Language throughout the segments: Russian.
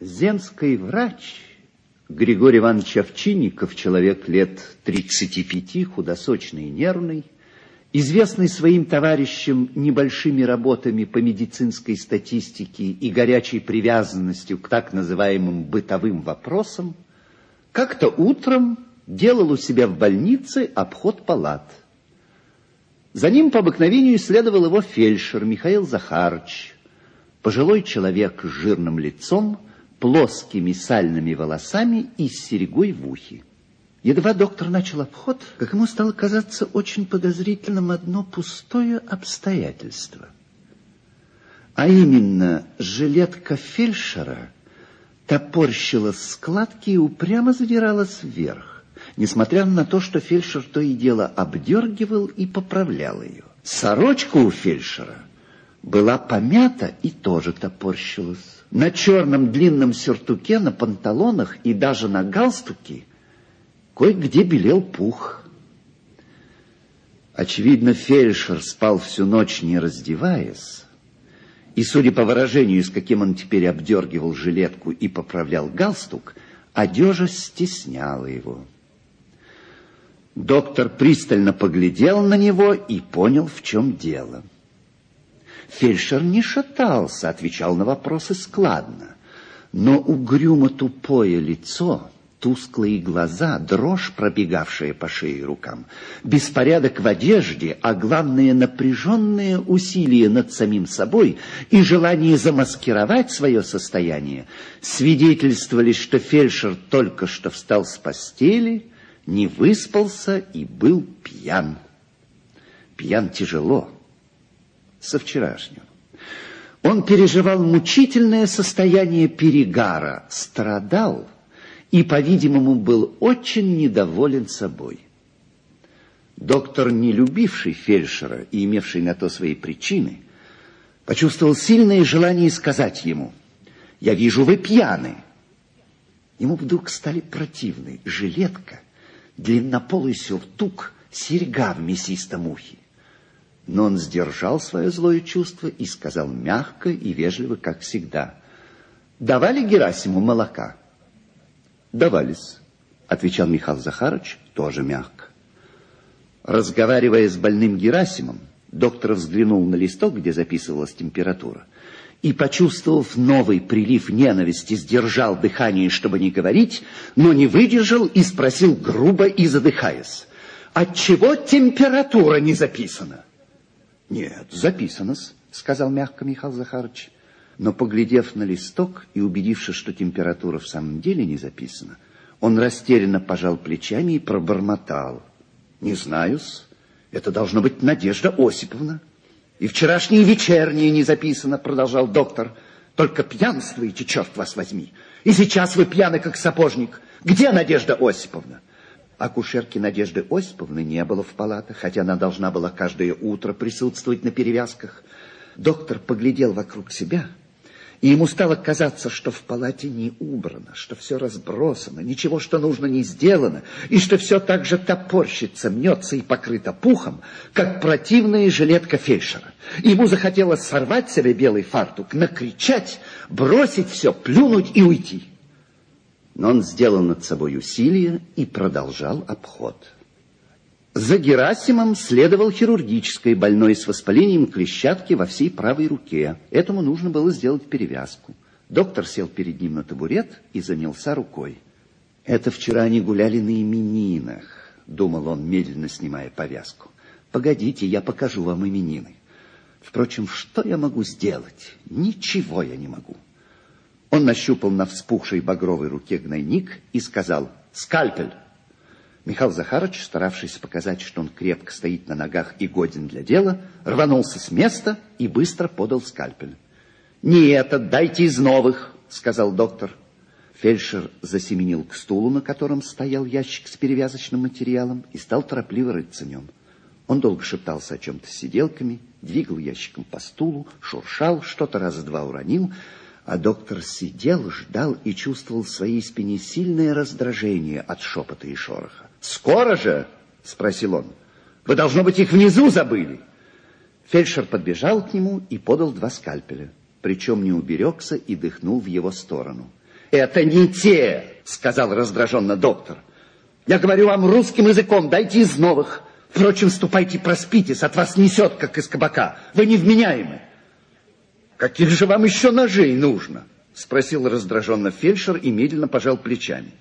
Земский врач Григорий Иванович Овчинников, человек лет 35, худосочный и нервный, известный своим товарищам небольшими работами по медицинской статистике и горячей привязанностью к так называемым бытовым вопросам, как-то утром делал у себя в больнице обход палат. За ним по обыкновению следовал его фельдшер Михаил Захарович, пожилой человек с жирным лицом, плоскими сальными волосами и с серегой в ухе. Едва доктор начал обход, как ему стало казаться очень подозрительным одно пустое обстоятельство. А именно, жилетка фельдшера топорщила складки и упрямо задиралась вверх, несмотря на то, что фельдшер то и дело обдергивал и поправлял ее. Сорочка у фельдшера была помята и тоже топорщилась. На черном длинном сюртуке, на панталонах и даже на галстуке Кое-где белел пух. Очевидно, фельдшер спал всю ночь, не раздеваясь, и, судя по выражению, с каким он теперь обдергивал жилетку и поправлял галстук, одежа стесняла его. Доктор пристально поглядел на него и понял, в чем дело. Фельдшер не шатался, отвечал на вопросы складно, но угрюмо тупое лицо тусклые глаза, дрожь, пробегавшая по шее и рукам, беспорядок в одежде, а главное напряженное усилие над самим собой и желание замаскировать свое состояние свидетельствовали, что фельдшер только что встал с постели, не выспался и был пьян. Пьян тяжело, со вчерашнего. Он переживал мучительное состояние перегара, страдал, и, по-видимому, был очень недоволен собой. Доктор, не любивший фельдшера и имевший на то свои причины, почувствовал сильное желание сказать ему, «Я вижу, вы пьяны». Ему вдруг стали противны жилетка, длиннополый сюртук, серьга в мясистом ухе. Но он сдержал свое злое чувство и сказал мягко и вежливо, как всегда, «Давали Герасиму молока?» Давались, отвечал Михаил Захарович тоже мягко. Разговаривая с больным Герасимом, доктор взглянул на листок, где записывалась температура, и, почувствовав новый прилив ненависти, сдержал дыхание, чтобы не говорить, но не выдержал и спросил грубо и задыхаясь, «Отчего температура не записана?» «Нет, записана сказал мягко Михаил Захарович но, поглядев на листок и убедившись, что температура в самом деле не записана, он растерянно пожал плечами и пробормотал. «Не знаю-с, это должно быть Надежда Осиповна». «И вчерашнее вечернее не записано», — продолжал доктор. «Только пьянствуете, черт вас возьми. И сейчас вы пьяны, как сапожник. Где Надежда Осиповна?» Акушерки Надежды Осиповны не было в палатах, хотя она должна была каждое утро присутствовать на перевязках. Доктор поглядел вокруг себя и ему стало казаться, что в палате не убрано, что все разбросано, ничего, что нужно, не сделано, и что все так же топорщится, мнется и покрыто пухом, как противная жилетка фельдшера. Ему захотелось сорвать себе белый фартук, накричать, бросить все, плюнуть и уйти. Но он сделал над собой усилие и продолжал обход. За Герасимом следовал хирургической больной с воспалением клещатки во всей правой руке. Этому нужно было сделать перевязку. Доктор сел перед ним на табурет и занялся рукой. Это вчера они гуляли на именинах, думал он, медленно снимая повязку. Погодите, я покажу вам именины. Впрочем, что я могу сделать? Ничего я не могу. Он нащупал на вспухшей багровой руке гнойник и сказал «Скальпель!» Михаил Захарович, старавшийся показать, что он крепко стоит на ногах и годен для дела, рванулся с места и быстро подал скальпель. «Не этот, дайте из новых», — сказал доктор. Фельдшер засеменил к стулу, на котором стоял ящик с перевязочным материалом, и стал торопливо рыться в нем. Он долго шептался о чем-то с сиделками, двигал ящиком по стулу, шуршал, что-то раз два уронил, а доктор сидел, ждал и чувствовал в своей спине сильное раздражение от шепота и шороха. «Скоро же?» — спросил он. «Вы, должно быть, их внизу забыли». Фельдшер подбежал к нему и подал два скальпеля, причем не уберегся и дыхнул в его сторону. Это не те, сказал раздраженно доктор. Я говорю вам русским языком, дайте из новых. Впрочем, ступайте, проспитесь, от вас несет, как из кабака. Вы невменяемы. Каких же вам еще ножей нужно? Спросил раздраженно фельдшер и медленно пожал плечами.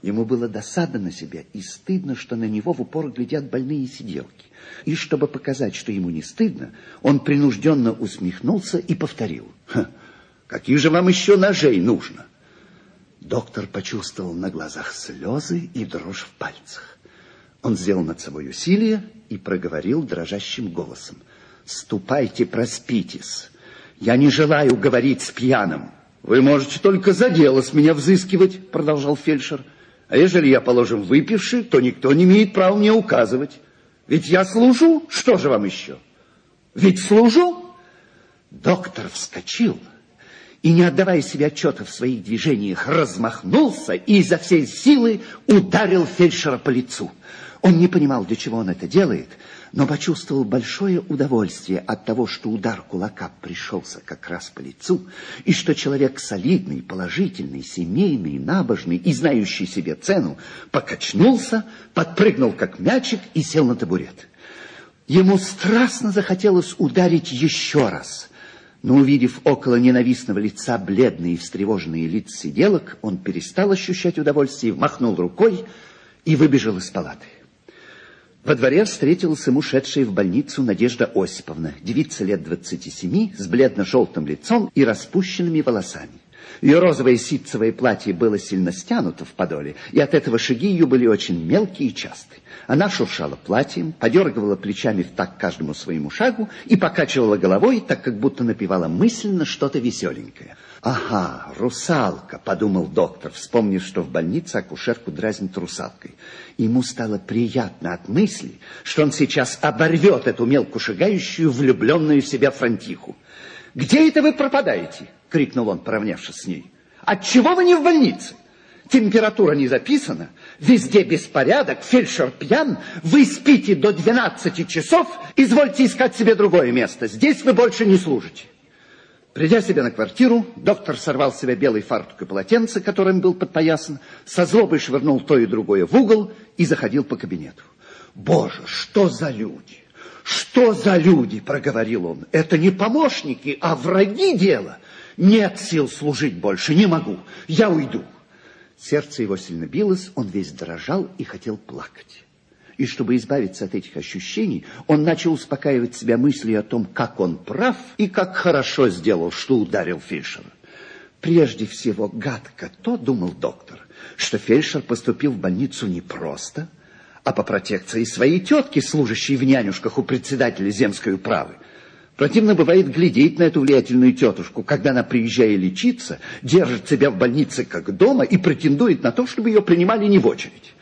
Ему было досадно на себя и стыдно, что на него в упор глядят больные сиделки. И чтобы показать, что ему не стыдно, он принужденно усмехнулся и повторил. «Каких же вам еще ножей нужно?» Доктор почувствовал на глазах слезы и дрожь в пальцах. Он сделал над собой усилие и проговорил дрожащим голосом. «Ступайте, проспитесь. Я не желаю говорить с пьяным». «Вы можете только за дело с меня взыскивать», — продолжал фельдшер. А ежели я, положим, выпивший, то никто не имеет права мне указывать. Ведь я служу, что же вам еще? Ведь служу. Доктор вскочил и, не отдавая себе отчета в своих движениях, размахнулся и изо всей силы ударил фельдшера по лицу. Он не понимал, для чего он это делает, но почувствовал большое удовольствие от того, что удар кулака пришелся как раз по лицу, и что человек солидный, положительный, семейный, набожный и знающий себе цену покачнулся, подпрыгнул как мячик и сел на табурет. Ему страстно захотелось ударить еще раз, но, увидев около ненавистного лица бледные и встревоженные лица сиделок, он перестал ощущать удовольствие, махнул рукой и выбежал из палаты. Во дворе встретилась ему шедшая в больницу Надежда Осиповна, девица лет двадцати семи, с бледно-желтым лицом и распущенными волосами. Ее розовое ситцевое платье было сильно стянуто в подоле, и от этого шаги ее были очень мелкие и частые. Она шуршала платьем, подергивала плечами в так каждому своему шагу и покачивала головой, так как будто напевала мысленно что-то веселенькое. «Ага, русалка», — подумал доктор, вспомнив, что в больнице акушерку дразнит русалкой. Ему стало приятно от мысли, что он сейчас оборвет эту мелко шагающую, влюбленную в себя фронтиху. «Где это вы пропадаете?» — крикнул он, поравнявшись с ней. «Отчего вы не в больнице? Температура не записана, везде беспорядок, фельдшер пьян, вы спите до 12 часов, извольте искать себе другое место, здесь вы больше не служите». Придя себе на квартиру, доктор сорвал с себя белый фартук и полотенце, которым был подпоясан, со злобой швырнул то и другое в угол и заходил по кабинету. «Боже, что за люди! Что за люди!» — проговорил он. «Это не помощники, а враги дела. Нет сил служить больше, не могу. Я уйду». Сердце его сильно билось, он весь дрожал и хотел плакать. И чтобы избавиться от этих ощущений, он начал успокаивать себя мыслью о том, как он прав и как хорошо сделал, что ударил Фельдшера. Прежде всего, гадко то, думал доктор, что Фельдшер поступил в больницу не просто, а по протекции своей тетки, служащей в нянюшках у председателя земской управы. Противно бывает глядеть на эту влиятельную тетушку, когда она, приезжая лечиться, держит себя в больнице как дома и претендует на то, чтобы ее принимали не в очередь.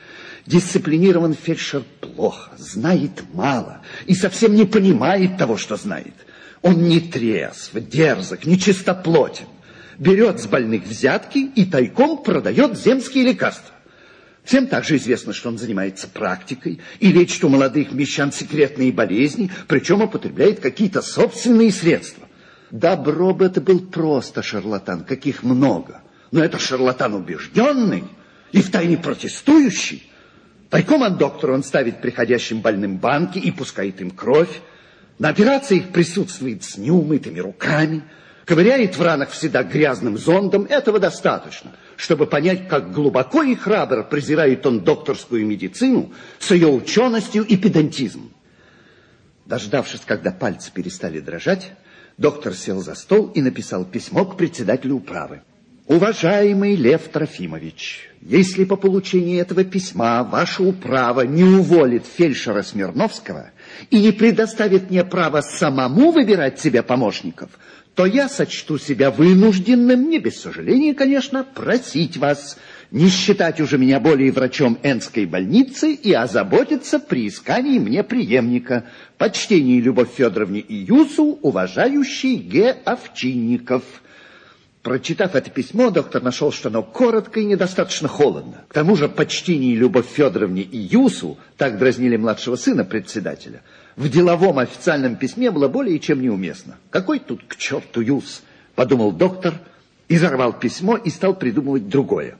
Дисциплинирован фельдшер плохо, знает мало и совсем не понимает того, что знает. Он не трезв, дерзок, не чистоплотен. Берет с больных взятки и тайком продает земские лекарства. Всем также известно, что он занимается практикой и лечит у молодых мещан секретные болезни, причем употребляет какие-то собственные средства. Добро бы это был просто шарлатан, каких много. Но это шарлатан убежденный и втайне протестующий. Тайком от доктора он ставит приходящим больным банки и пускает им кровь. На операциях присутствует с неумытыми руками, ковыряет в ранах всегда грязным зондом. Этого достаточно, чтобы понять, как глубоко и храбро презирает он докторскую медицину с ее ученостью и педантизмом. Дождавшись, когда пальцы перестали дрожать, доктор сел за стол и написал письмо к председателю управы. Уважаемый Лев Трофимович, если по получении этого письма ваша управа не уволит фельдшера Смирновского и не предоставит мне право самому выбирать себе помощников, то я сочту себя вынужденным, не без сожаления, конечно, просить вас не считать уже меня более врачом Энской больницы и озаботиться при искании мне преемника, почтении Любовь Федоровне и Юсу, уважающий Г. Овчинников». Прочитав это письмо, доктор нашел, что оно коротко и недостаточно холодно. К тому же почтение Любовь Федоровне и Юсу, так дразнили младшего сына председателя, в деловом официальном письме было более чем неуместно. Какой тут к черту Юс, подумал доктор Изорвал письмо и стал придумывать другое.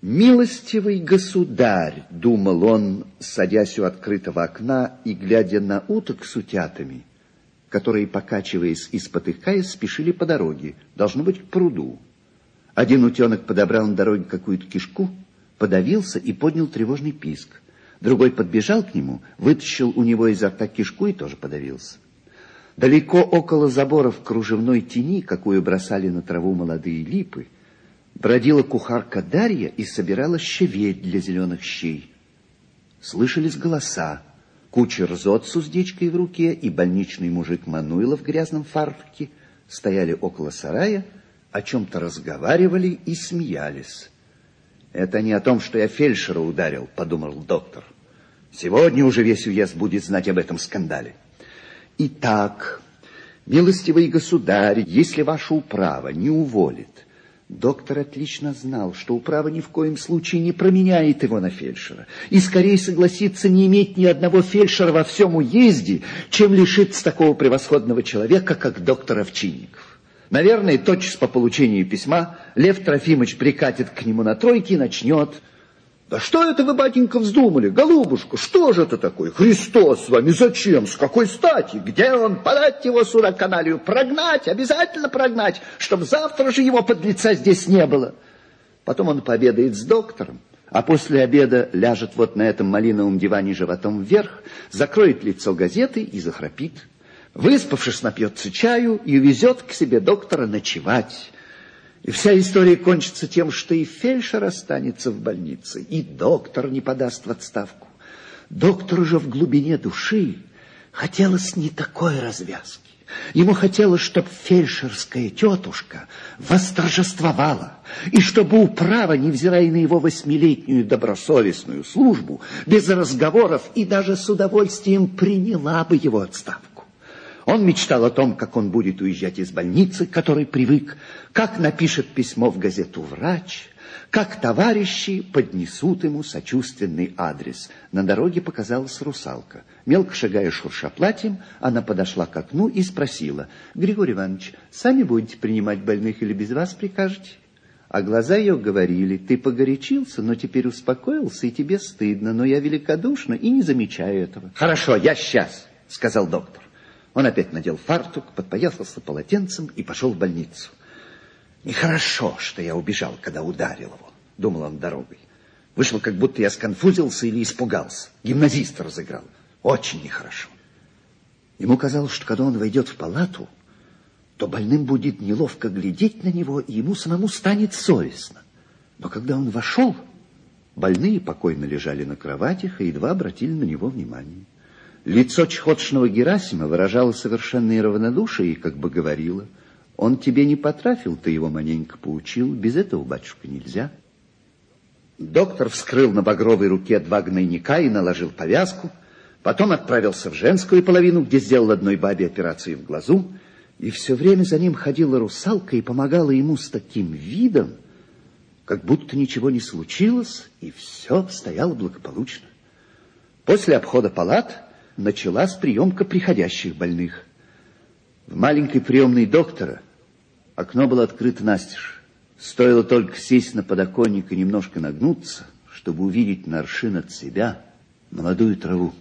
«Милостивый государь», — думал он, садясь у открытого окна и глядя на уток с утятами, которые, покачиваясь и спотыкаясь, спешили по дороге, должно быть, к пруду. Один утенок подобрал на дороге какую-то кишку, подавился и поднял тревожный писк. Другой подбежал к нему, вытащил у него изо рта кишку и тоже подавился. Далеко около забора в кружевной тени, какую бросали на траву молодые липы, бродила кухарка Дарья и собирала щавель для зеленых щей. Слышались голоса. Кучер Зод с уздечкой в руке и больничный мужик Мануила в грязном фартуке стояли около сарая, о чем-то разговаривали и смеялись. «Это не о том, что я фельдшера ударил», — подумал доктор. «Сегодня уже весь уезд будет знать об этом скандале». Итак, милостивый государь, если ваша управа не уволит, доктор отлично знал, что управа ни в коем случае не променяет его на фельдшера, и скорее согласится не иметь ни одного фельдшера во всем уезде, чем лишиться такого превосходного человека, как доктор Овчинников. Наверное, тотчас по получению письма Лев Трофимович прикатит к нему на тройке и начнет да что это вы, батенька, вздумали? Голубушка, что же это такое? Христос с вами, зачем? С какой стати? Где он? Подать его сюда каналью, прогнать, обязательно прогнать, чтобы завтра же его подлеца здесь не было. Потом он пообедает с доктором, а после обеда ляжет вот на этом малиновом диване животом вверх, закроет лицо газетой и захрапит. Выспавшись, напьется чаю и увезет к себе доктора ночевать. И вся история кончится тем, что и фельдшер останется в больнице, и доктор не подаст в отставку. Доктору же в глубине души хотелось не такой развязки. Ему хотелось, чтобы фельдшерская тетушка восторжествовала, и чтобы управа, невзирая на его восьмилетнюю добросовестную службу, без разговоров и даже с удовольствием приняла бы его отставку. Он мечтал о том, как он будет уезжать из больницы, к которой привык, как напишет письмо в газету врач, как товарищи поднесут ему сочувственный адрес. На дороге показалась русалка. Мелко шагая шурша платьем, она подошла к окну и спросила, «Григорий Иванович, сами будете принимать больных или без вас прикажете?» А глаза ее говорили, «Ты погорячился, но теперь успокоился, и тебе стыдно, но я великодушна и не замечаю этого». «Хорошо, я сейчас», — сказал доктор. Он опять надел фартук, подпоясался полотенцем и пошел в больницу. Нехорошо, что я убежал, когда ударил его, думал он дорогой. Вышло, как будто я сконфузился или испугался. Гимназист разыграл. Очень нехорошо. Ему казалось, что когда он войдет в палату, то больным будет неловко глядеть на него, и ему самому станет совестно. Но когда он вошел, больные покойно лежали на кроватях и едва обратили на него внимание. Лицо чехотшного Герасима выражало совершенное равнодушие и как бы говорило, «Он тебе не потрафил, ты его маленько поучил, без этого, батюшка, нельзя». Доктор вскрыл на багровой руке два гнойника и наложил повязку, потом отправился в женскую половину, где сделал одной бабе операцию в глазу, и все время за ним ходила русалка и помогала ему с таким видом, как будто ничего не случилось, и все обстояло благополучно. После обхода палат началась приемка приходящих больных. В маленькой приемной доктора окно было открыто настежь. Стоило только сесть на подоконник и немножко нагнуться, чтобы увидеть на аршин от себя молодую траву.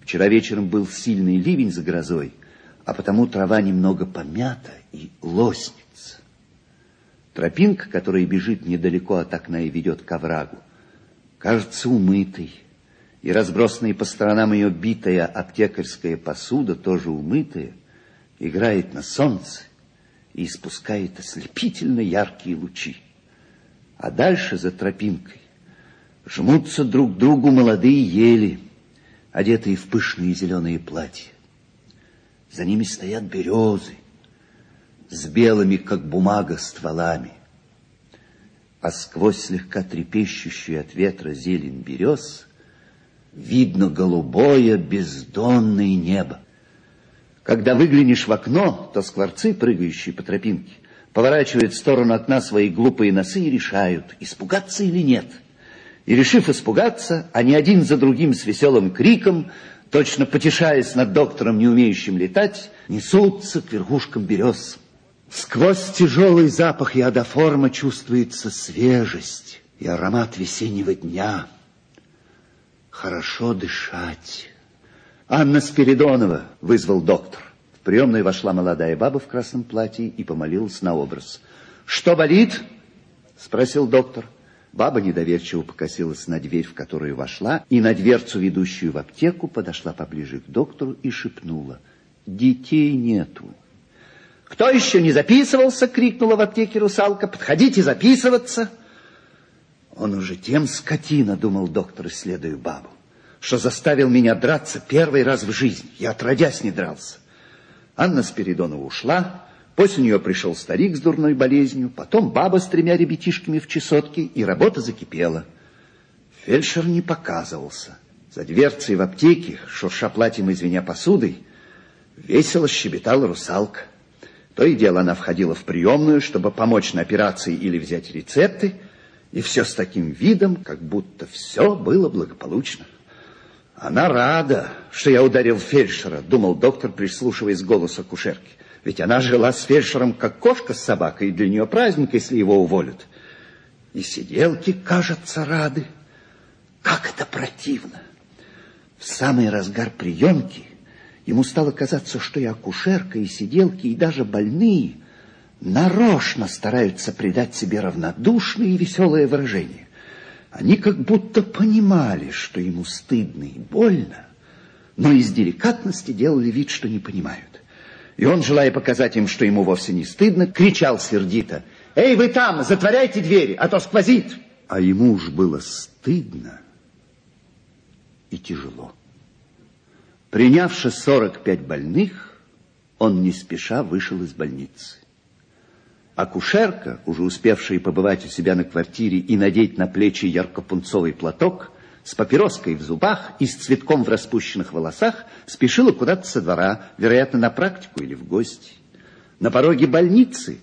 Вчера вечером был сильный ливень за грозой, а потому трава немного помята и лоснится. Тропинка, которая бежит недалеко от окна и ведет к оврагу, кажется умытой, и разбросанная по сторонам ее битая аптекарская посуда, тоже умытая, играет на солнце и испускает ослепительно яркие лучи. А дальше за тропинкой жмутся друг к другу молодые ели, одетые в пышные зеленые платья. За ними стоят березы с белыми, как бумага, стволами. А сквозь слегка трепещущую от ветра зелень берез — видно голубое бездонное небо. Когда выглянешь в окно, то скворцы, прыгающие по тропинке, поворачивают в сторону окна свои глупые носы и решают, испугаться или нет. И, решив испугаться, они один за другим с веселым криком, точно потешаясь над доктором, не умеющим летать, несутся к верхушкам берез. Сквозь тяжелый запах ядоформа чувствуется свежесть и аромат весеннего дня. Хорошо дышать. Анна Спиридонова, вызвал доктор. В приемную вошла молодая баба в красном платье и помолилась на образ. Что болит? Спросил доктор. Баба недоверчиво покосилась на дверь, в которую вошла, и на дверцу, ведущую в аптеку, подошла поближе к доктору и шепнула. Детей нету. «Кто еще не записывался?» — крикнула в аптеке русалка. «Подходите записываться!» Он уже тем скотина, думал доктор, исследуя бабу, что заставил меня драться первый раз в жизни. Я отродясь не дрался. Анна Спиридонова ушла, После нее пришел старик с дурной болезнью, потом баба с тремя ребятишками в чесотке, и работа закипела. Фельдшер не показывался. За дверцей в аптеке, шурша платьем и звеня посудой, весело щебетала русалка. То и дело она входила в приемную, чтобы помочь на операции или взять рецепты, и все с таким видом, как будто все было благополучно. Она рада, что я ударил фельдшера, думал доктор, прислушиваясь к голосу акушерки. Ведь она жила с фельдшером, как кошка с собакой, и для нее праздник, если его уволят. И сиделки, кажется, рады. Как это противно! В самый разгар приемки ему стало казаться, что и акушерка, и сиделки, и даже больные нарочно стараются придать себе равнодушное и веселое выражение. Они как будто понимали, что ему стыдно и больно, но из деликатности делали вид, что не понимают. И он, желая показать им, что ему вовсе не стыдно, кричал сердито. «Эй, вы там, затворяйте двери, а то сквозит!» А ему уж было стыдно и тяжело. Принявши 45 больных, он не спеша вышел из больницы. Акушерка, уже успевшая побывать у себя на квартире и надеть на плечи ярко-пунцовый платок, с папироской в зубах и с цветком в распущенных волосах, спешила куда-то со двора, вероятно, на практику или в гости. На пороге больницы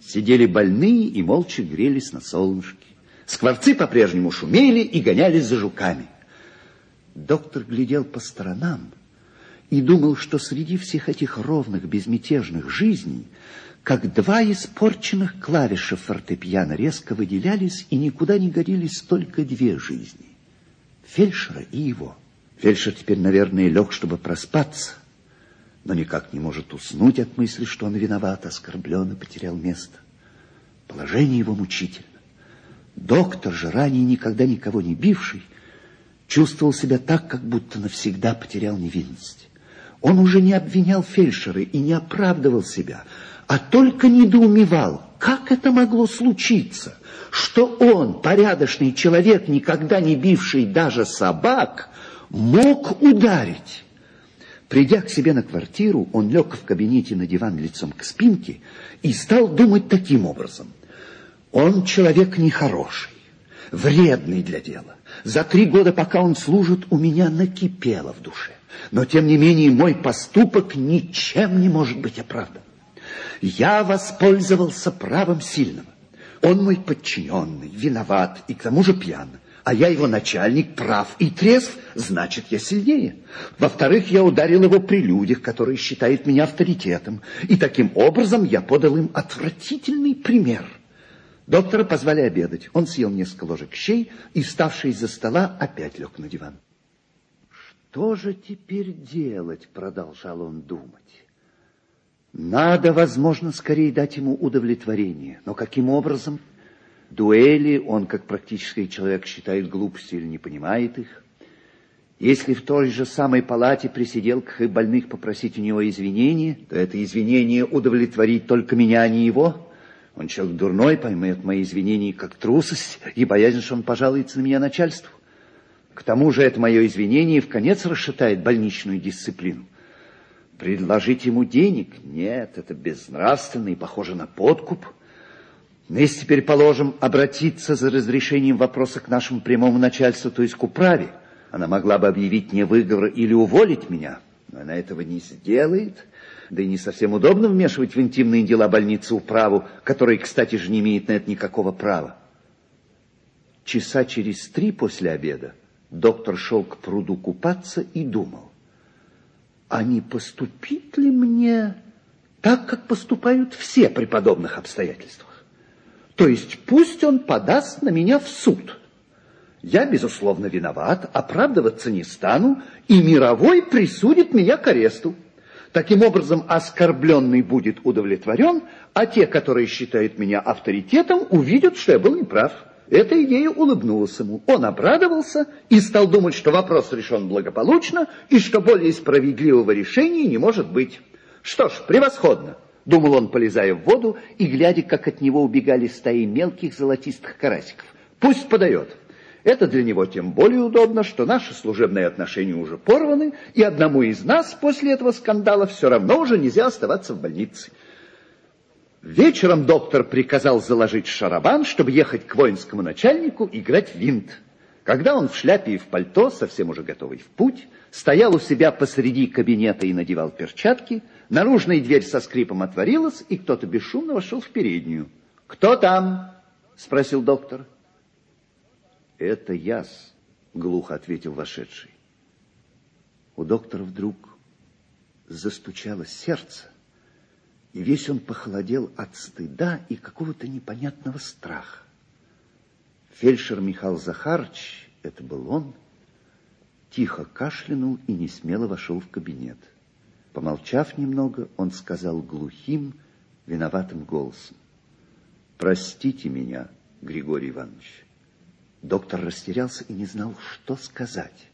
сидели больные и молча грелись на солнышке. Скворцы по-прежнему шумели и гонялись за жуками. Доктор глядел по сторонам и думал, что среди всех этих ровных, безмятежных жизней, как два испорченных клавиша фортепиано резко выделялись и никуда не годились только две жизни фельдшера и его. Фельдшер теперь, наверное, лег, чтобы проспаться, но никак не может уснуть от мысли, что он виноват, оскорблен и потерял место. Положение его мучительно. Доктор же, ранее никогда никого не бивший, чувствовал себя так, как будто навсегда потерял невинность. Он уже не обвинял фельдшера и не оправдывал себя, а только недоумевал, как это могло случиться, что он, порядочный человек, никогда не бивший даже собак, мог ударить. Придя к себе на квартиру, он лег в кабинете на диван лицом к спинке и стал думать таким образом. Он человек нехороший, вредный для дела. За три года, пока он служит, у меня накипело в душе. Но, тем не менее, мой поступок ничем не может быть оправдан. Я воспользовался правом сильного. Он мой подчиненный, виноват и к тому же пьян. А я его начальник, прав и трезв, значит, я сильнее. Во-вторых, я ударил его при людях, которые считают меня авторитетом. И таким образом я подал им отвратительный пример. Доктора позвали обедать. Он съел несколько ложек щей и, вставший из-за стола, опять лег на диван. Что же теперь делать, продолжал он думать. Надо, возможно, скорее дать ему удовлетворение. Но каким образом? Дуэли он, как практический человек, считает глупостью или не понимает их. Если в той же самой палате при сиделках и больных попросить у него извинения, то это извинение удовлетворит только меня, а не его. Он человек дурной, поймет мои извинения как трусость и боязнь, что он пожалуется на меня начальству. К тому же это мое извинение в конец расшатает больничную дисциплину. Предложить ему денег? Нет, это безнравственно и похоже на подкуп. Но если теперь, положим, обратиться за разрешением вопроса к нашему прямому начальству, то есть к управе, она могла бы объявить мне выговор или уволить меня, но она этого не сделает. Да и не совсем удобно вмешивать в интимные дела больницы управу, которая, кстати же, не имеет на это никакого права. Часа через три после обеда доктор шел к пруду купаться и думал а не поступить ли мне так, как поступают все при подобных обстоятельствах. То есть пусть он подаст на меня в суд. Я, безусловно, виноват, оправдываться не стану, и мировой присудит меня к аресту. Таким образом, оскорбленный будет удовлетворен, а те, которые считают меня авторитетом, увидят, что я был неправ. Эта идея улыбнулась ему. Он обрадовался и стал думать, что вопрос решен благополучно и что более справедливого решения не может быть. Что ж, превосходно, думал он, полезая в воду и глядя, как от него убегали стаи мелких золотистых карасиков. Пусть подает. Это для него тем более удобно, что наши служебные отношения уже порваны, и одному из нас после этого скандала все равно уже нельзя оставаться в больнице. Вечером доктор приказал заложить шарабан, чтобы ехать к воинскому начальнику играть винт. Когда он в шляпе и в пальто, совсем уже готовый в путь, стоял у себя посреди кабинета и надевал перчатки, наружная дверь со скрипом отворилась, и кто-то бесшумно вошел в переднюю. «Кто там?» — спросил доктор. «Это яс», — глухо ответил вошедший. У доктора вдруг застучало сердце, и весь он похолодел от стыда и какого-то непонятного страха. Фельдшер Михаил Захарович, это был он, тихо кашлянул и несмело вошел в кабинет. Помолчав немного, он сказал глухим, виноватым голосом. «Простите меня, Григорий Иванович». Доктор растерялся и не знал, что сказать.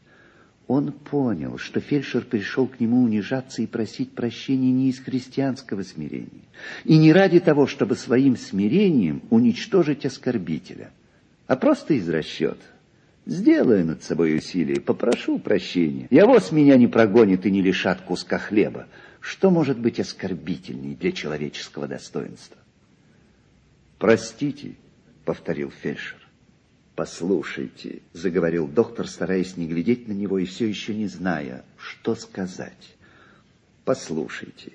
Он понял, что фельдшер пришел к нему унижаться и просить прощения не из христианского смирения, и не ради того, чтобы своим смирением уничтожить оскорбителя, а просто из расчета. Сделаю над собой усилие, попрошу прощения. Я вот меня не прогонит и не лишат куска хлеба. Что может быть оскорбительней для человеческого достоинства? «Простите», — повторил фельдшер. «Послушайте», — заговорил доктор, стараясь не глядеть на него и все еще не зная, что сказать. «Послушайте,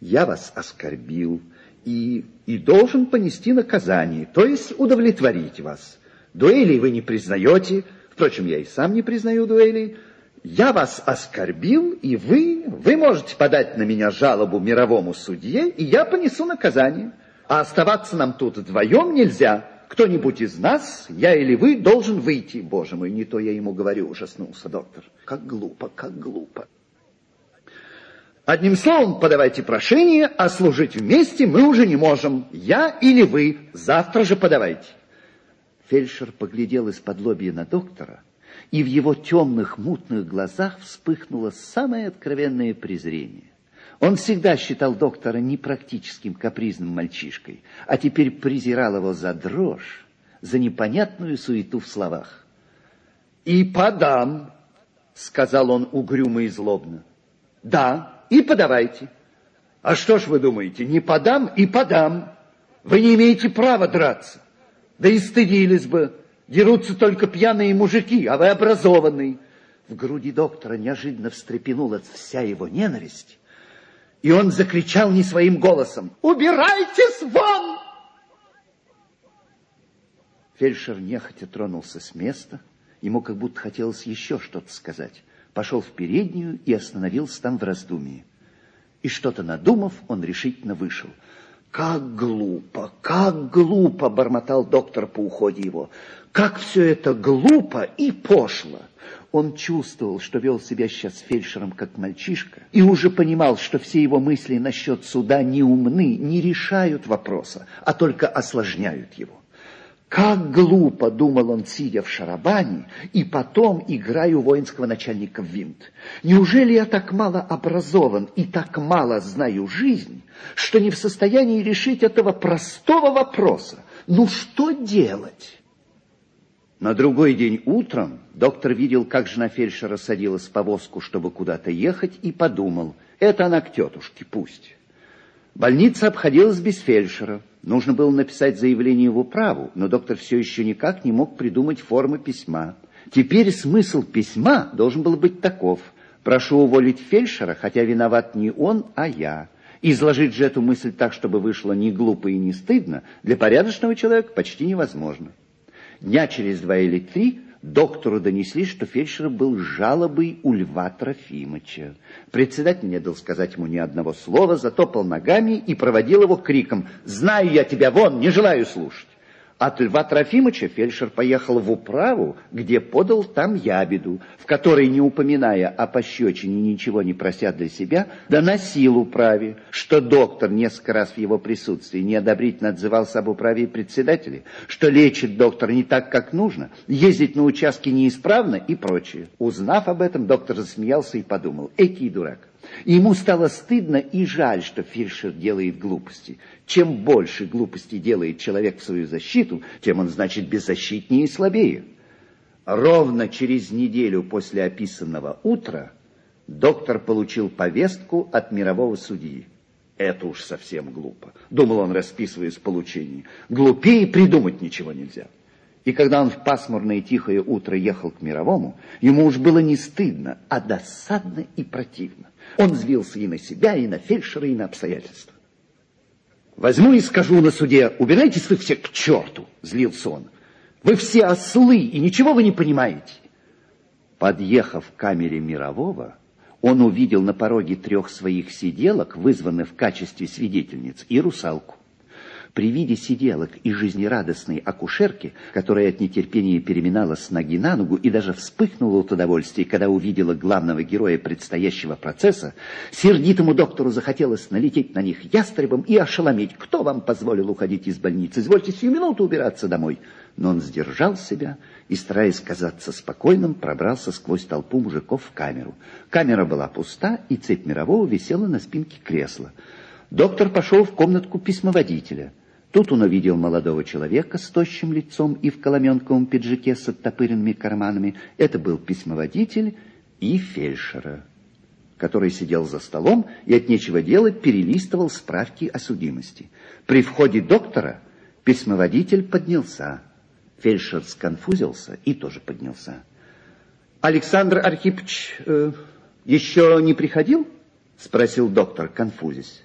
я вас оскорбил и, и должен понести наказание, то есть удовлетворить вас. Дуэлей вы не признаете, впрочем, я и сам не признаю дуэлей. Я вас оскорбил, и вы, вы можете подать на меня жалобу мировому судье, и я понесу наказание. А оставаться нам тут вдвоем нельзя». Кто-нибудь из нас, я или вы, должен выйти. Боже мой, не то я ему говорю, ужаснулся доктор. Как глупо, как глупо. Одним словом, подавайте прошение, а служить вместе мы уже не можем. Я или вы, завтра же подавайте. Фельдшер поглядел из-под лобья на доктора, и в его темных мутных глазах вспыхнуло самое откровенное презрение. Он всегда считал доктора непрактическим капризным мальчишкой, а теперь презирал его за дрожь, за непонятную суету в словах. «И подам», — сказал он угрюмо и злобно. «Да, и подавайте». «А что ж вы думаете, не подам и подам? Вы не имеете права драться. Да и стыдились бы. Дерутся только пьяные мужики, а вы образованный». В груди доктора неожиданно встрепенулась вся его ненависть, и он закричал не своим голосом. «Убирайтесь вон!» Фельдшер нехотя тронулся с места. Ему как будто хотелось еще что-то сказать. Пошел в переднюю и остановился там в раздумии. И что-то надумав, он решительно вышел. «Как глупо, как глупо!» — бормотал доктор по уходе его. «Как все это глупо и пошло!» Он чувствовал, что вел себя сейчас фельдшером как мальчишка, и уже понимал, что все его мысли насчет суда не умны, не решают вопроса, а только осложняют его. Как глупо, думал он, сидя в шарабане, и потом играю воинского начальника в винт. Неужели я так мало образован и так мало знаю жизнь, что не в состоянии решить этого простого вопроса? Ну что делать? На другой день утром доктор видел, как жена фельдшера садилась в повозку, чтобы куда-то ехать, и подумал, это она к тетушке, пусть. Больница обходилась без фельдшера. Нужно было написать заявление в управу, но доктор все еще никак не мог придумать формы письма. Теперь смысл письма должен был быть таков. Прошу уволить фельдшера, хотя виноват не он, а я. Изложить же эту мысль так, чтобы вышло не глупо и не стыдно, для порядочного человека почти невозможно. Дня через два или три Доктору донесли, что фельдшер был жалобой у Льва Трофимовича. Председатель не дал сказать ему ни одного слова, затопал ногами и проводил его криком «Знаю я тебя, вон, не желаю слушать!» От Льва Трофимовича фельдшер поехал в управу, где подал там ябеду, в которой, не упоминая о пощечине, ничего не прося для себя, доносил управе, что доктор несколько раз в его присутствии неодобрительно отзывался об управе и председателе, что лечит доктор не так, как нужно, ездить на участке неисправно и прочее. Узнав об этом, доктор засмеялся и подумал, экий дурак. И ему стало стыдно и жаль, что фельдшер делает глупости. Чем больше глупостей делает человек в свою защиту, тем он, значит, беззащитнее и слабее. Ровно через неделю после описанного утра доктор получил повестку от мирового судьи. Это уж совсем глупо, думал он, расписываясь в получении. Глупее придумать ничего нельзя. И когда он в пасмурное тихое утро ехал к мировому, ему уж было не стыдно, а досадно и противно. Он злился и на себя, и на фельдшера, и на обстоятельства. Возьму и скажу на суде, убирайтесь вы все к черту, злился он. Вы все ослы, и ничего вы не понимаете. Подъехав к камере мирового, он увидел на пороге трех своих сиделок, вызванных в качестве свидетельниц, и русалку. При виде сиделок и жизнерадостной акушерки, которая от нетерпения переминалась с ноги на ногу и даже вспыхнула от удовольствия, когда увидела главного героя предстоящего процесса, сердитому доктору захотелось налететь на них ястребом и ошеломить. Кто вам позволил уходить из больницы? Извольте сию минуту убираться домой. Но он сдержал себя и, стараясь казаться спокойным, пробрался сквозь толпу мужиков в камеру. Камера была пуста, и цепь мирового висела на спинке кресла. Доктор пошел в комнатку письмоводителя. Тут он увидел молодого человека с тощим лицом и в коломенковом пиджаке с оттопыренными карманами. Это был письмоводитель и фельдшера, который сидел за столом и от нечего делать перелистывал справки о судимости. При входе доктора письмоводитель поднялся. Фельдшер сконфузился и тоже поднялся. «Александр Архипович э, еще не приходил?» — спросил доктор, конфузясь.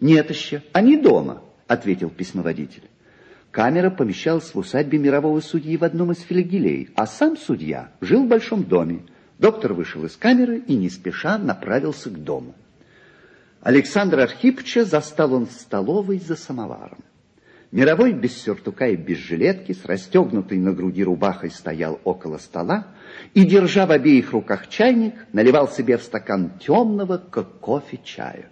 «Нет еще, они дома» ответил письмоводитель. Камера помещалась в усадьбе мирового судьи в одном из филигелей, а сам судья жил в большом доме. Доктор вышел из камеры и не спеша направился к дому. Александра Архипча застал он в столовой за самоваром. Мировой без сюртука и без жилетки, с расстегнутой на груди рубахой стоял около стола и, держа в обеих руках чайник, наливал себе в стакан темного, как кофе, чая.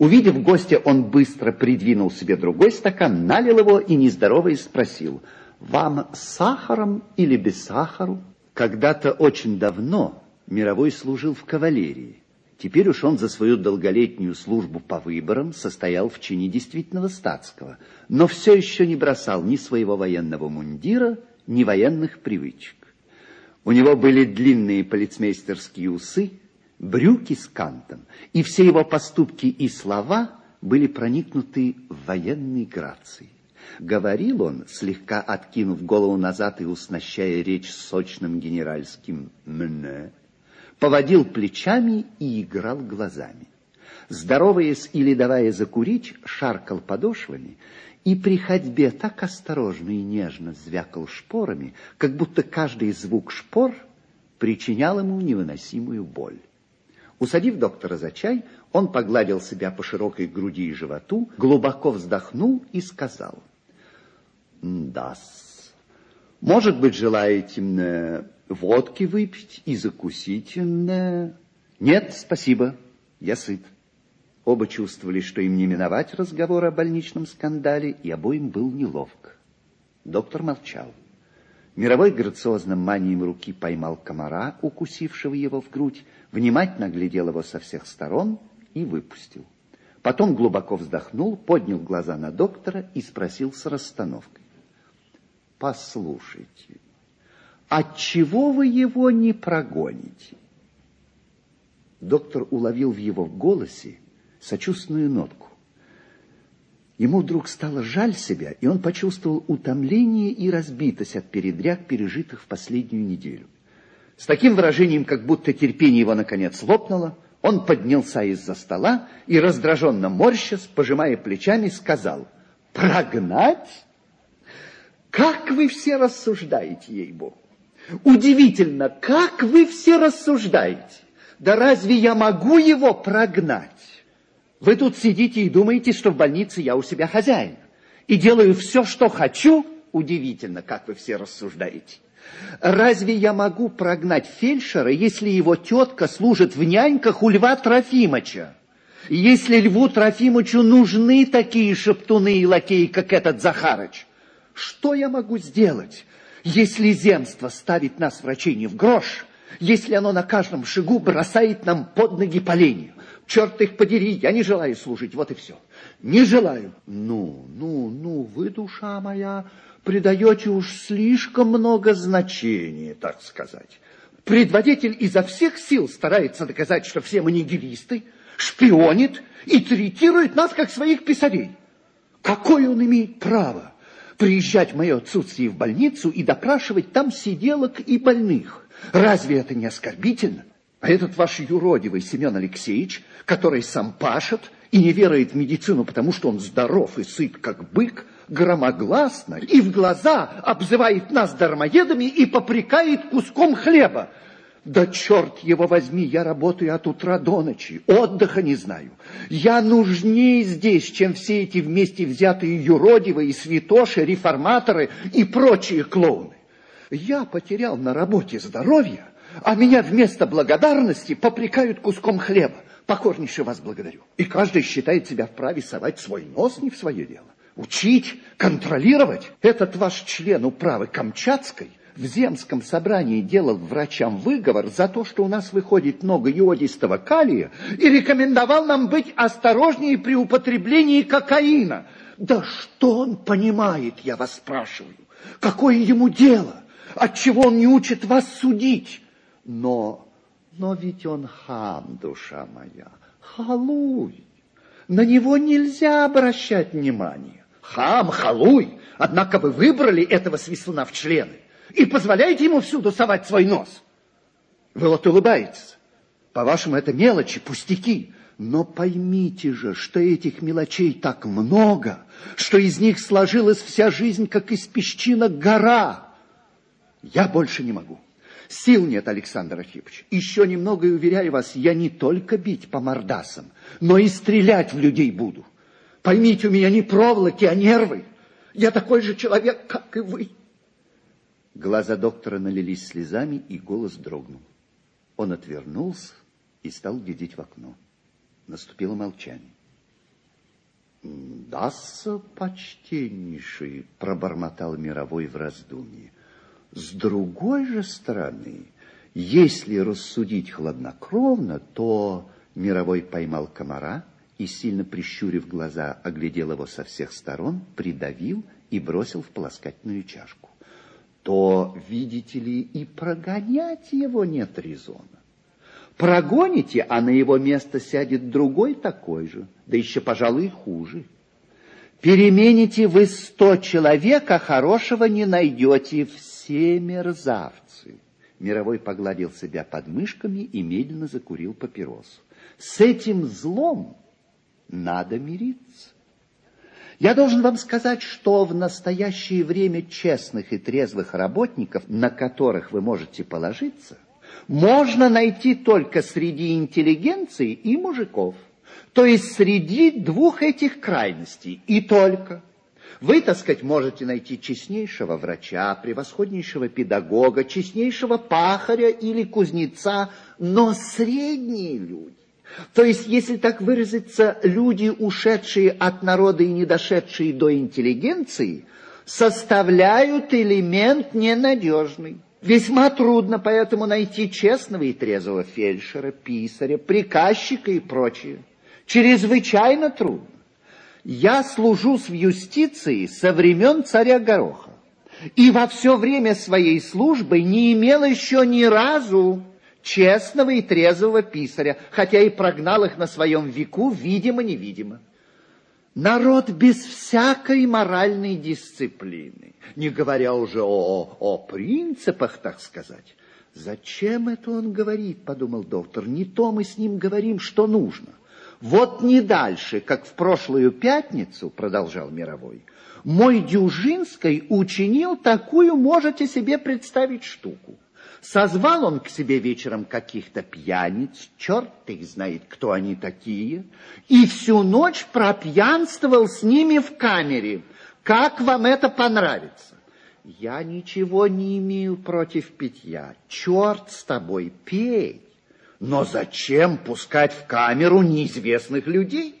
Увидев гостя, он быстро придвинул себе другой стакан, налил его и, нездороваясь, спросил, «Вам с сахаром или без сахару?» Когда-то очень давно Мировой служил в кавалерии. Теперь уж он за свою долголетнюю службу по выборам состоял в чине действительного статского, но все еще не бросал ни своего военного мундира, ни военных привычек. У него были длинные полицмейстерские усы, брюки с кантом, и все его поступки и слова были проникнуты военной грацией. Говорил он, слегка откинув голову назад и уснащая речь сочным генеральским «мне», поводил плечами и играл глазами. Здороваясь или давая закурить, шаркал подошвами и при ходьбе так осторожно и нежно звякал шпорами, как будто каждый звук шпор причинял ему невыносимую боль. Усадив доктора за чай, он погладил себя по широкой груди и животу, глубоко вздохнул и сказал. да может быть, желаете мне водки выпить и закусить? Нет, спасибо, я сыт. Оба чувствовали, что им не миновать разговор о больничном скандале, и обоим был неловко. Доктор молчал. Мировой грациозным манием руки поймал комара, укусившего его в грудь, внимательно глядел его со всех сторон и выпустил. Потом глубоко вздохнул, поднял глаза на доктора и спросил с расстановкой. «Послушайте, отчего вы его не прогоните?» Доктор уловил в его голосе сочувственную нотку. Ему вдруг стало жаль себя, и он почувствовал утомление и разбитость от передряг, пережитых в последнюю неделю. С таким выражением, как будто терпение его наконец лопнуло, он поднялся из-за стола и, раздраженно морщась, пожимая плечами, сказал, «Прогнать? Как вы все рассуждаете, ей-богу! Удивительно, как вы все рассуждаете. Да разве я могу его прогнать? Вы тут сидите и думаете, что в больнице я у себя хозяин. И делаю все, что хочу. Удивительно, как вы все рассуждаете. Разве я могу прогнать фельдшера, если его тетка служит в няньках у Льва Трофимовича? Если Льву Трофимовичу нужны такие шептуны и лакеи, как этот Захарыч, что я могу сделать, если земство ставит нас, врачей, не в грош, если оно на каждом шагу бросает нам под ноги поленья? Черт их подери, я не желаю служить, вот и все. Не желаю. Ну, ну, ну, вы, душа моя, придаете уж слишком много значения, так сказать. Предводитель изо всех сил старается доказать, что все мы нигилисты, шпионит и третирует нас, как своих писарей. Какое он имеет право приезжать в мое отсутствие в больницу и допрашивать там сиделок и больных? Разве это не оскорбительно? А этот ваш юродивый Семен Алексеевич, который сам пашет и не верует в медицину, потому что он здоров и сыт, как бык, громогласно и в глаза обзывает нас дармоедами и попрекает куском хлеба. Да черт его возьми, я работаю от утра до ночи, отдыха не знаю. Я нужнее здесь, чем все эти вместе взятые юродивые, святоши, реформаторы и прочие клоуны. Я потерял на работе здоровье, а меня вместо благодарности попрекают куском хлеба. Покорнейше вас благодарю. И каждый считает себя вправе совать свой нос не в свое дело учить, контролировать. Этот ваш член управы Камчатской в земском собрании делал врачам выговор за то, что у нас выходит много йодистого калия, и рекомендовал нам быть осторожнее при употреблении кокаина. Да что он понимает, я вас спрашиваю? Какое ему дело? Отчего он не учит вас судить? Но, но ведь он хам, душа моя, халуй. На него нельзя обращать внимание хам, халуй. Однако вы выбрали этого свистуна в члены и позволяете ему всюду совать свой нос. Вы вот улыбаетесь. По-вашему, это мелочи, пустяки. Но поймите же, что этих мелочей так много, что из них сложилась вся жизнь, как из песчинок гора. Я больше не могу. Сил нет, Александр Архипович. Еще немного, и уверяю вас, я не только бить по мордасам, но и стрелять в людей буду. Поймите, у меня не проволоки, а нервы. Я такой же человек, как и вы. Глаза доктора налились слезами, и голос дрогнул. Он отвернулся и стал глядеть в окно. Наступило молчание. «Да-с, почтеннейший», — пробормотал Мировой в раздумье. «С другой же стороны, если рассудить хладнокровно, то...» Мировой поймал комара, и, сильно прищурив глаза, оглядел его со всех сторон, придавил и бросил в полоскательную чашку. То, видите ли, и прогонять его нет резона. Прогоните, а на его место сядет другой такой же, да еще, пожалуй, хуже. Перемените вы сто человек, а хорошего не найдете, все мерзавцы. Мировой погладил себя под мышками и медленно закурил папиросу. С этим злом надо мириться. Я должен вам сказать, что в настоящее время честных и трезвых работников, на которых вы можете положиться, можно найти только среди интеллигенции и мужиков. То есть среди двух этих крайностей и только. Вы, так сказать, можете найти честнейшего врача, превосходнейшего педагога, честнейшего пахаря или кузнеца, но средние люди то есть, если так выразиться, люди, ушедшие от народа и не дошедшие до интеллигенции, составляют элемент ненадежный. Весьма трудно поэтому найти честного и трезвого фельдшера, писаря, приказчика и прочее. Чрезвычайно трудно. Я служу в юстиции со времен царя Гороха. И во все время своей службы не имел еще ни разу честного и трезвого писаря, хотя и прогнал их на своем веку, видимо-невидимо. Народ без всякой моральной дисциплины, не говоря уже о, о принципах, так сказать. Зачем это он говорит, подумал доктор, не то мы с ним говорим, что нужно. Вот не дальше, как в прошлую пятницу, продолжал Мировой, мой Дюжинский учинил такую, можете себе представить, штуку. Созвал он к себе вечером каких-то пьяниц, черт их знает, кто они такие, и всю ночь пропьянствовал с ними в камере. Как вам это понравится? Я ничего не имею против питья. Черт с тобой, пей. Но зачем пускать в камеру неизвестных людей?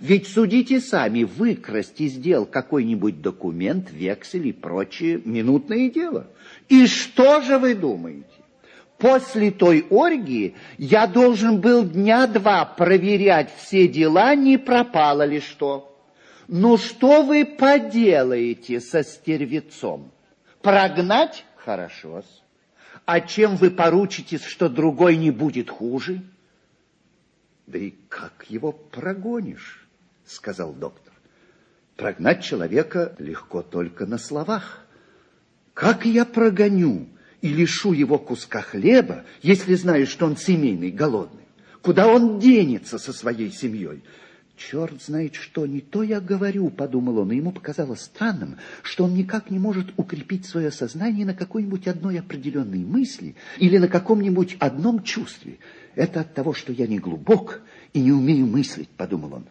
Ведь судите сами, выкрасть из дел какой-нибудь документ, вексель и прочее минутное дело. И что же вы думаете? После той оргии я должен был дня два проверять все дела, не пропало ли что. Ну что вы поделаете со стервецом? Прогнать? Хорошо. А чем вы поручитесь, что другой не будет хуже? Да и как его прогонишь, сказал доктор. Прогнать человека легко только на словах. Как я прогоню и лишу его куска хлеба, если знаю, что он семейный, голодный? Куда он денется со своей семьей? Черт знает что, не то я говорю, подумал он, и ему показалось странным, что он никак не может укрепить свое сознание на какой-нибудь одной определенной мысли или на каком-нибудь одном чувстве. Это от того, что я не глубок и не умею мыслить, подумал он.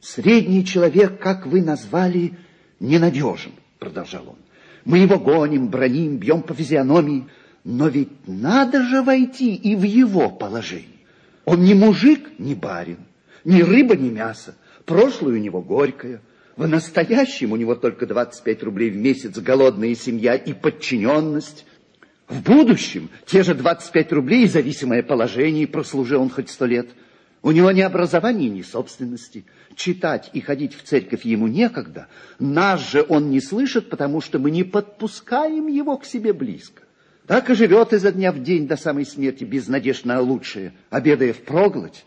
Средний человек, как вы назвали, ненадежен, продолжал он. Мы его гоним, броним, бьем по физиономии, но ведь надо же войти и в его положение. Он не мужик, не барин. Ни рыба, ни мясо. Прошлое у него горькое. В настоящем у него только 25 рублей в месяц, голодная семья и подчиненность. В будущем те же 25 рублей и зависимое положение, прослужил он хоть сто лет. У него ни образования, ни собственности. Читать и ходить в церковь ему некогда. Нас же он не слышит, потому что мы не подпускаем его к себе близко. Так и живет изо дня в день до самой смерти без надежд на лучшее, обедая в проглоть,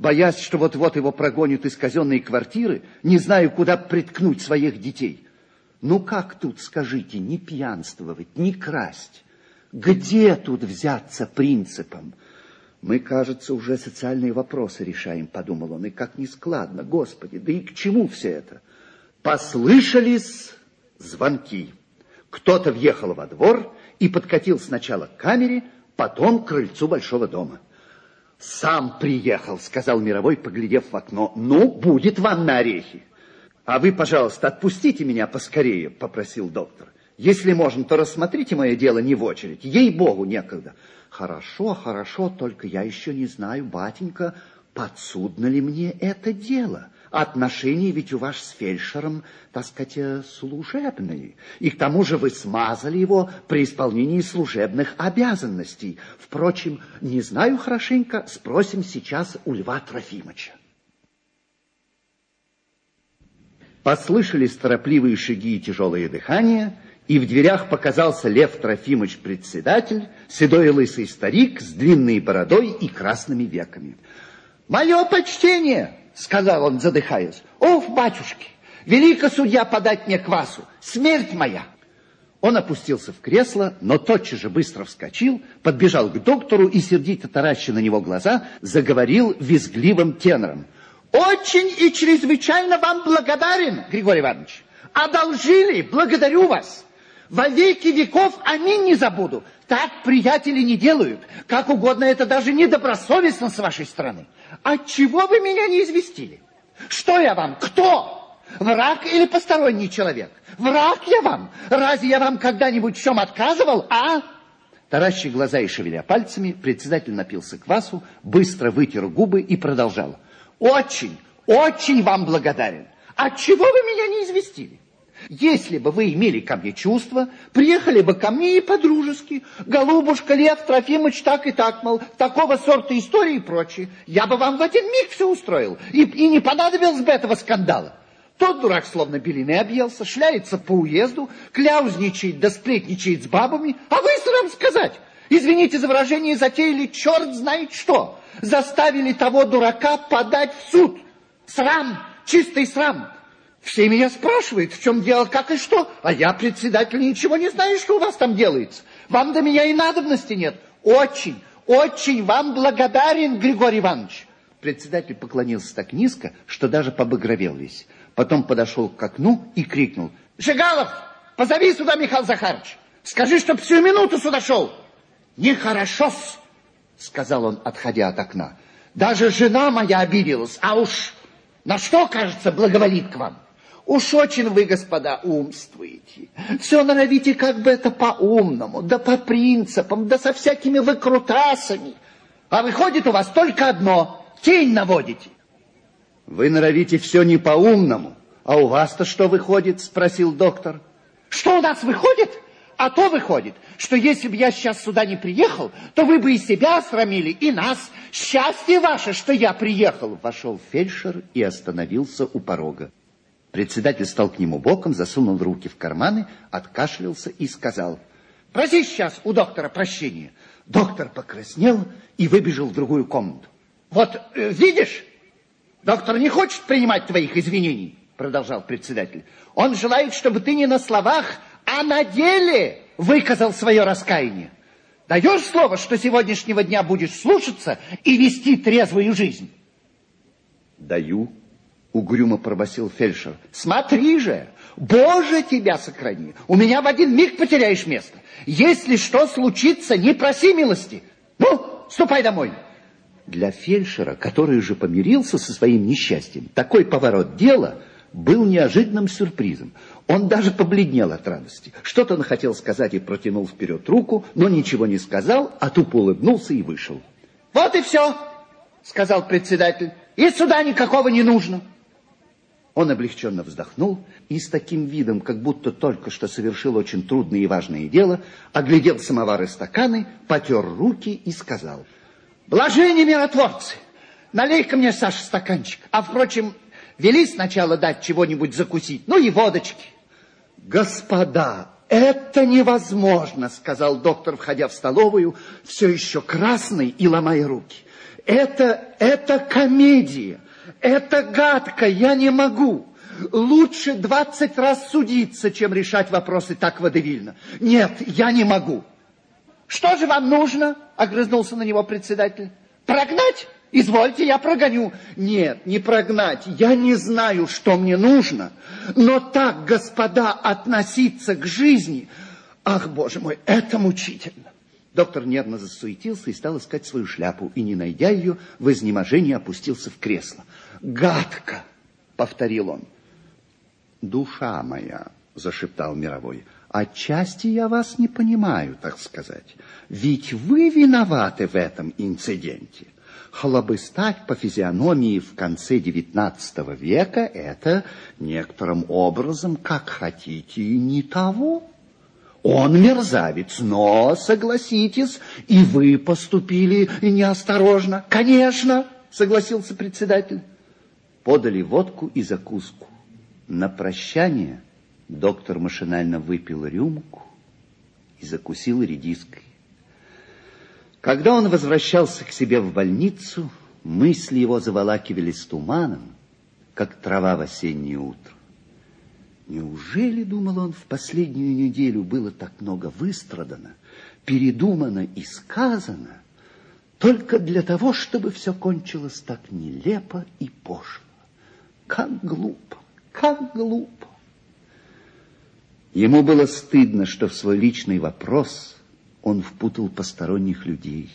боясь, что вот-вот его прогонят из казенной квартиры, не знаю, куда приткнуть своих детей. Ну как тут, скажите, не пьянствовать, не красть? Где тут взяться принципом? Мы, кажется, уже социальные вопросы решаем, подумал он, и как нескладно, Господи, да и к чему все это? Послышались звонки. Кто-то въехал во двор и подкатил сначала к камере, потом к крыльцу большого дома. Сам приехал, сказал Мировой, поглядев в окно. Ну, будет вам на орехи. А вы, пожалуйста, отпустите меня поскорее, попросил доктор. Если можно, то рассмотрите мое дело не в очередь. Ей-богу, некогда. Хорошо, хорошо, только я еще не знаю, батенька, подсудно ли мне это дело. Отношения ведь у вас с фельдшером, так сказать, э, служебные. И к тому же вы смазали его при исполнении служебных обязанностей. Впрочем, не знаю хорошенько, спросим сейчас у Льва Трофимовича. Послышались торопливые шаги и тяжелое дыхание, и в дверях показался Лев Трофимович председатель, седой лысый старик с длинной бородой и красными веками. «Мое почтение!» Сказал он, задыхаясь. Оф, батюшки, велика судья подать мне квасу, смерть моя. Он опустился в кресло, но тотчас же быстро вскочил, подбежал к доктору и, сердито тараща на него глаза, заговорил визгливым тенором. «Очень и чрезвычайно вам благодарен, Григорий Иванович. Одолжили, благодарю вас. Во веки веков аминь не забуду. Так приятели не делают. Как угодно, это даже недобросовестно с вашей стороны. Отчего вы меня не известили? Что я вам? Кто? Враг или посторонний человек? Враг я вам? Разве я вам когда-нибудь в чем отказывал, а? Таращи глаза и шевеля пальцами, председатель напился квасу, быстро вытер губы и продолжал. Очень, очень вам благодарен. Отчего вы меня не известили? Если бы вы имели ко мне чувства, приехали бы ко мне и по-дружески. Голубушка, Лев Трофимович, так и так, мол, такого сорта истории и прочее. Я бы вам в один миг все устроил. И, и не понадобилось бы этого скандала. Тот дурак словно белины объелся, шляется по уезду, кляузничает да сплетничает с бабами. А вы, срам сказать, извините за выражение, затеяли черт знает что. Заставили того дурака подать в суд. Срам, чистый срам. Все меня спрашивают, в чем дело, как и что. А я, председатель, ничего не знаю, что у вас там делается. Вам до меня и надобности нет. Очень, очень вам благодарен, Григорий Иванович. Председатель поклонился так низко, что даже побагровел весь. Потом подошел к окну и крикнул. Жигалов, позови сюда Михаил Захарович. Скажи, чтоб всю минуту сюда шел. Нехорошо-с, сказал он, отходя от окна. Даже жена моя обиделась, а уж на что, кажется, благоволит к вам? Уж очень вы, господа, умствуете. Все норовите как бы это по-умному, да по принципам, да со всякими выкрутасами. А выходит у вас только одно — тень наводите. Вы норовите все не по-умному. А у вас-то что выходит? Спросил доктор. Что у нас выходит? А то выходит, что если бы я сейчас сюда не приехал, то вы бы и себя осрамили, и нас. Счастье ваше, что я приехал. Вошел фельдшер и остановился у порога. Председатель стал к нему боком, засунул руки в карманы, откашлялся и сказал, проси сейчас у доктора прощения. Доктор покраснел и выбежал в другую комнату. Вот э, видишь, доктор не хочет принимать твоих извинений, продолжал председатель. Он желает, чтобы ты не на словах, а на деле выказал свое раскаяние. Даешь слово, что сегодняшнего дня будешь слушаться и вести трезвую жизнь? Даю, угрюмо пробасил фельдшер. Смотри же, Боже тебя сохрани, у меня в один миг потеряешь место. Если что случится, не проси милости. Ну, ступай домой. Для фельдшера, который уже помирился со своим несчастьем, такой поворот дела был неожиданным сюрпризом. Он даже побледнел от радости. Что-то он хотел сказать и протянул вперед руку, но ничего не сказал, а тупо улыбнулся и вышел. «Вот и все», — сказал председатель. «И сюда никакого не нужно». Он облегченно вздохнул и с таким видом, как будто только что совершил очень трудное и важное дело, оглядел самовары и стаканы, потер руки и сказал, «Блажение миротворцы! Налей-ка мне, Саша, стаканчик. А, впрочем, вели сначала дать чего-нибудь закусить, ну и водочки». Господа, это невозможно, сказал доктор, входя в столовую, все еще красный и ломая руки. Это, это комедия, это гадко, я не могу. Лучше двадцать раз судиться, чем решать вопросы так водевильно. Нет, я не могу. Что же вам нужно? Огрызнулся на него председатель. Прогнать? Извольте, я прогоню. Нет, не прогнать. Я не знаю, что мне нужно. Но так, господа, относиться к жизни... Ах, боже мой, это мучительно. Доктор нервно засуетился и стал искать свою шляпу, и, не найдя ее, в изнеможении опустился в кресло. «Гадко!» — повторил он. «Душа моя!» — зашептал Мировой. «Отчасти я вас не понимаю, так сказать. Ведь вы виноваты в этом инциденте хлобыстать по физиономии в конце XIX века – это некоторым образом, как хотите, не того. Он мерзавец, но, согласитесь, и вы поступили неосторожно. Конечно, согласился председатель. Подали водку и закуску. На прощание доктор машинально выпил рюмку и закусил редиской. Когда он возвращался к себе в больницу, мысли его заволакивались туманом, как трава в осеннее утро. Неужели, думал он, в последнюю неделю было так много выстрадано, передумано и сказано, только для того, чтобы все кончилось так нелепо и пошло? Как глупо, как глупо! Ему было стыдно, что в свой личный вопрос он впутал посторонних людей.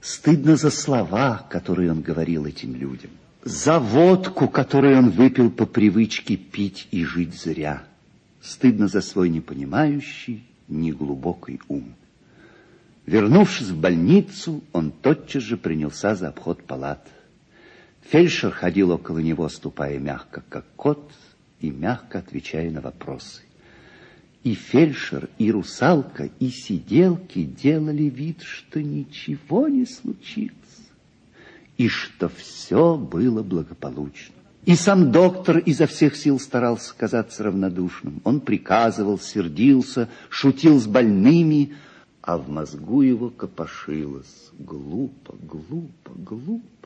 Стыдно за слова, которые он говорил этим людям. За водку, которую он выпил по привычке пить и жить зря. Стыдно за свой непонимающий, неглубокий ум. Вернувшись в больницу, он тотчас же принялся за обход палат. Фельдшер ходил около него, ступая мягко, как кот, и мягко отвечая на вопросы. И фельдшер, и русалка, и сиделки делали вид, что ничего не случилось, и что все было благополучно. И сам доктор изо всех сил старался казаться равнодушным. Он приказывал, сердился, шутил с больными, а в мозгу его копошилось. Глупо, глупо, глупо.